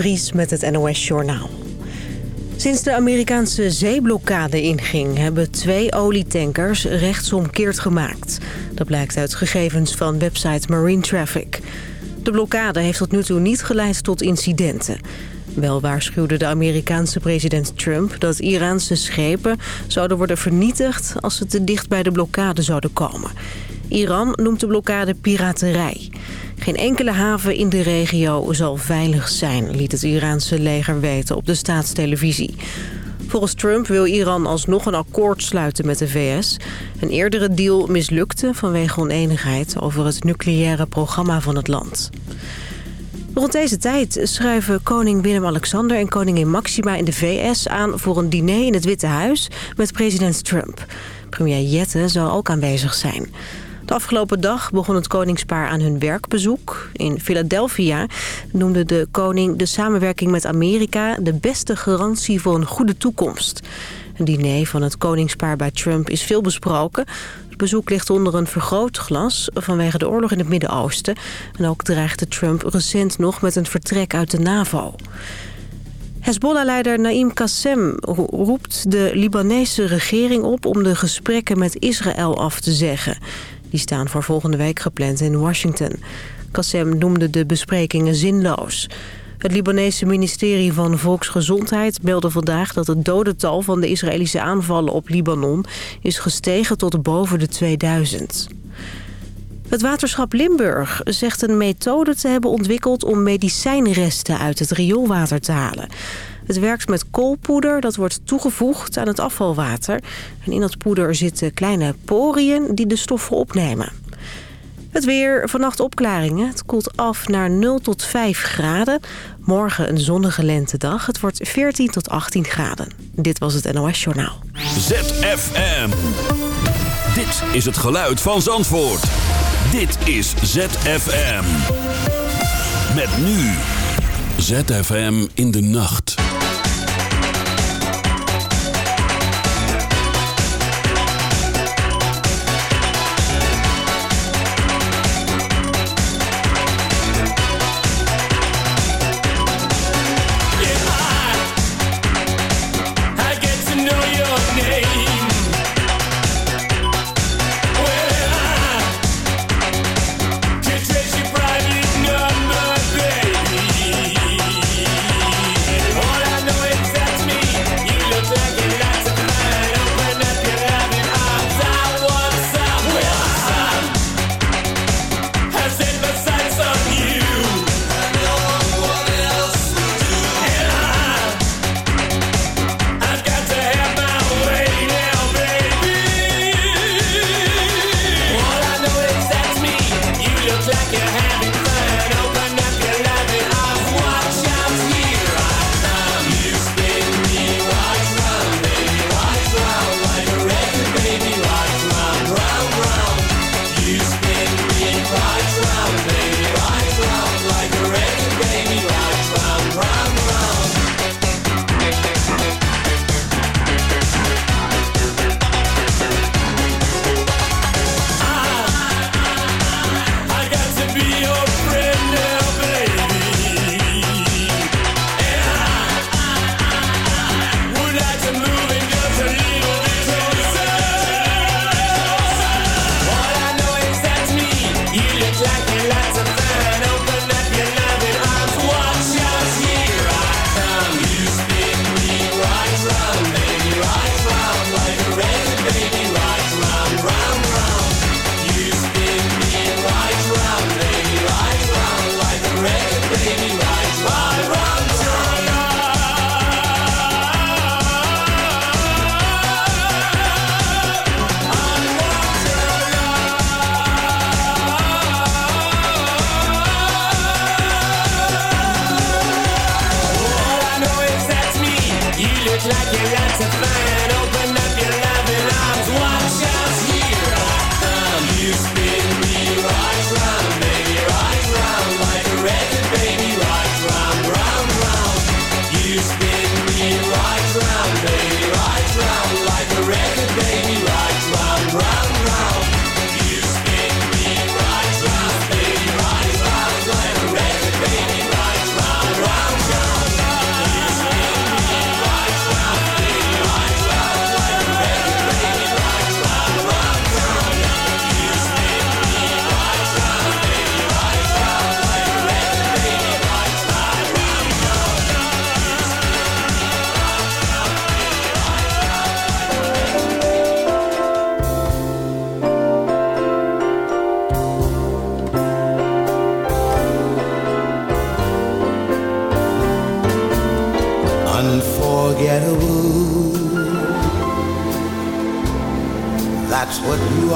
Vries met het NOS Journaal. Sinds de Amerikaanse zeeblokkade inging... hebben twee olietankers rechtsomkeerd gemaakt. Dat blijkt uit gegevens van website Marine Traffic. De blokkade heeft tot nu toe niet geleid tot incidenten. Wel waarschuwde de Amerikaanse president Trump... dat Iraanse schepen zouden worden vernietigd... als ze te dicht bij de blokkade zouden komen. Iran noemt de blokkade piraterij... Geen enkele haven in de regio zal veilig zijn, liet het Iraanse leger weten op de staatstelevisie. Volgens Trump wil Iran alsnog een akkoord sluiten met de VS. Een eerdere deal mislukte vanwege oneenigheid over het nucleaire programma van het land. Rond deze tijd schuiven koning Willem-Alexander en koningin Maxima in de VS aan voor een diner in het Witte Huis met president Trump. Premier Jette zal ook aanwezig zijn. De afgelopen dag begon het koningspaar aan hun werkbezoek. In Philadelphia noemde de koning de samenwerking met Amerika... de beste garantie voor een goede toekomst. Een diner van het koningspaar bij Trump is veel besproken. Het bezoek ligt onder een vergrootglas vanwege de oorlog in het Midden-Oosten. En ook dreigde Trump recent nog met een vertrek uit de NAVO. Hezbollah-leider Naim Qassem roept de Libanese regering op om de gesprekken met Israël af te zeggen. Die staan voor volgende week gepland in Washington. Qassem noemde de besprekingen zinloos. Het Libanese ministerie van Volksgezondheid meldde vandaag dat het dodental van de Israëlische aanvallen op Libanon is gestegen tot boven de 2000. Het waterschap Limburg zegt een methode te hebben ontwikkeld om medicijnresten uit het rioolwater te halen. Het werkt met koolpoeder dat wordt toegevoegd aan het afvalwater. En in dat poeder zitten kleine poriën die de stoffen opnemen. Het weer, vannacht opklaringen. Het koelt af naar 0 tot 5 graden. Morgen een zonnige lentedag. Het wordt 14 tot 18 graden. Dit was het NOS Journaal. ZFM. Dit is het geluid van Zandvoort. Dit is ZFM. Met nu. ZFM in de nacht.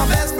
my best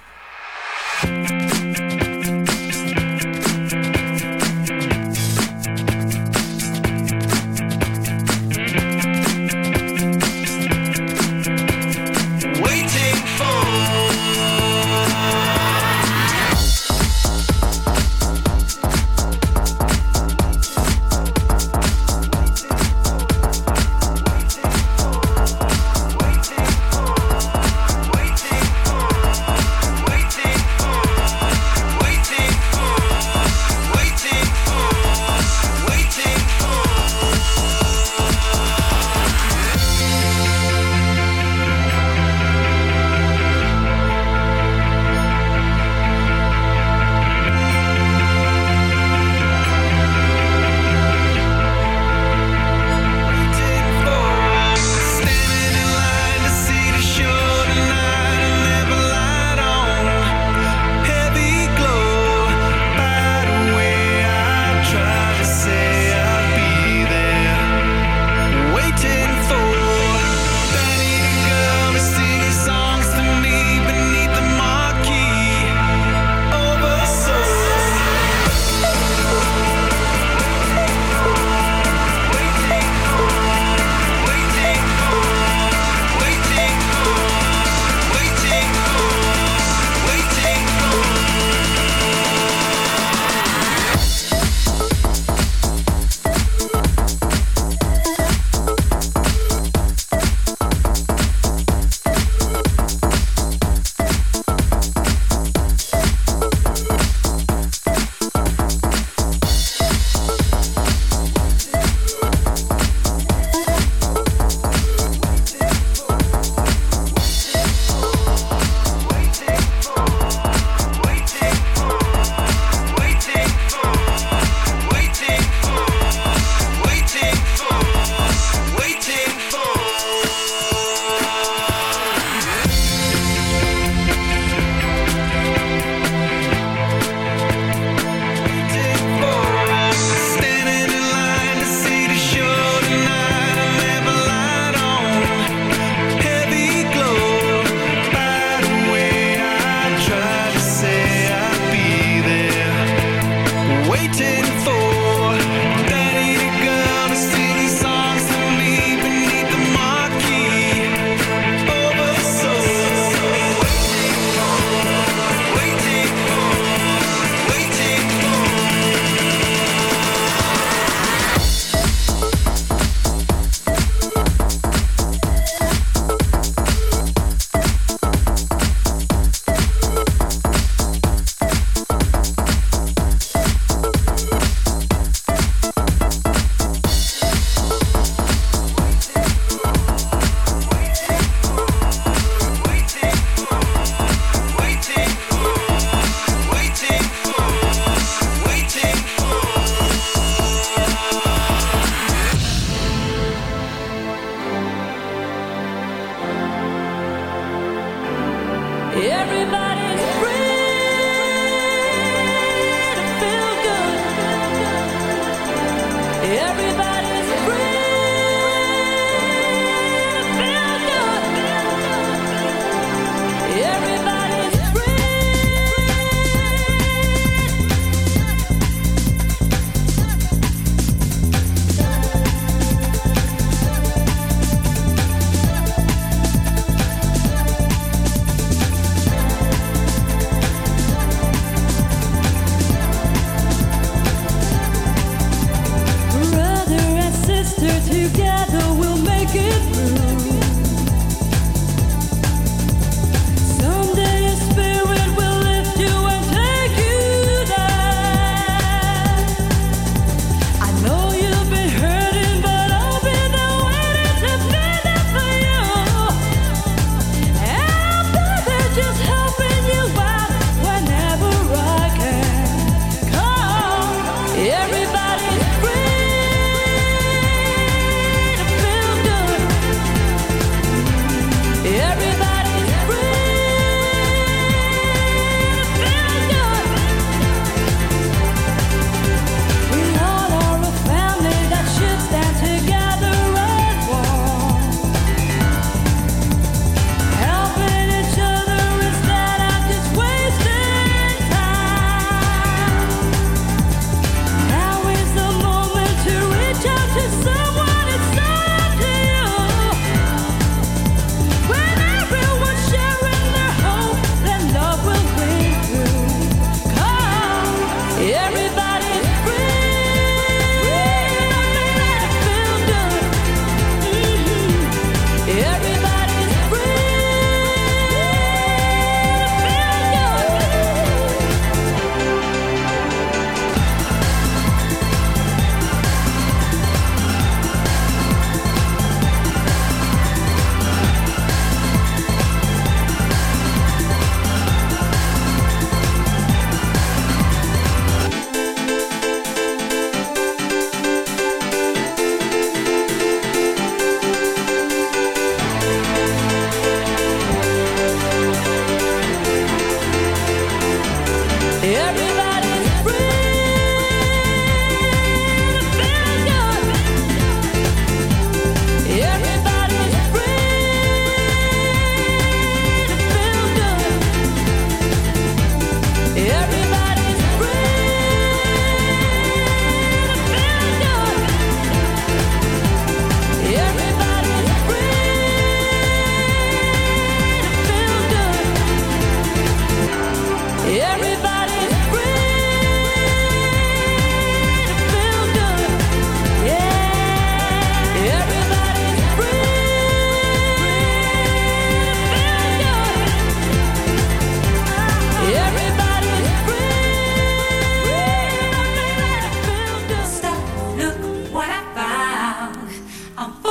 Oh.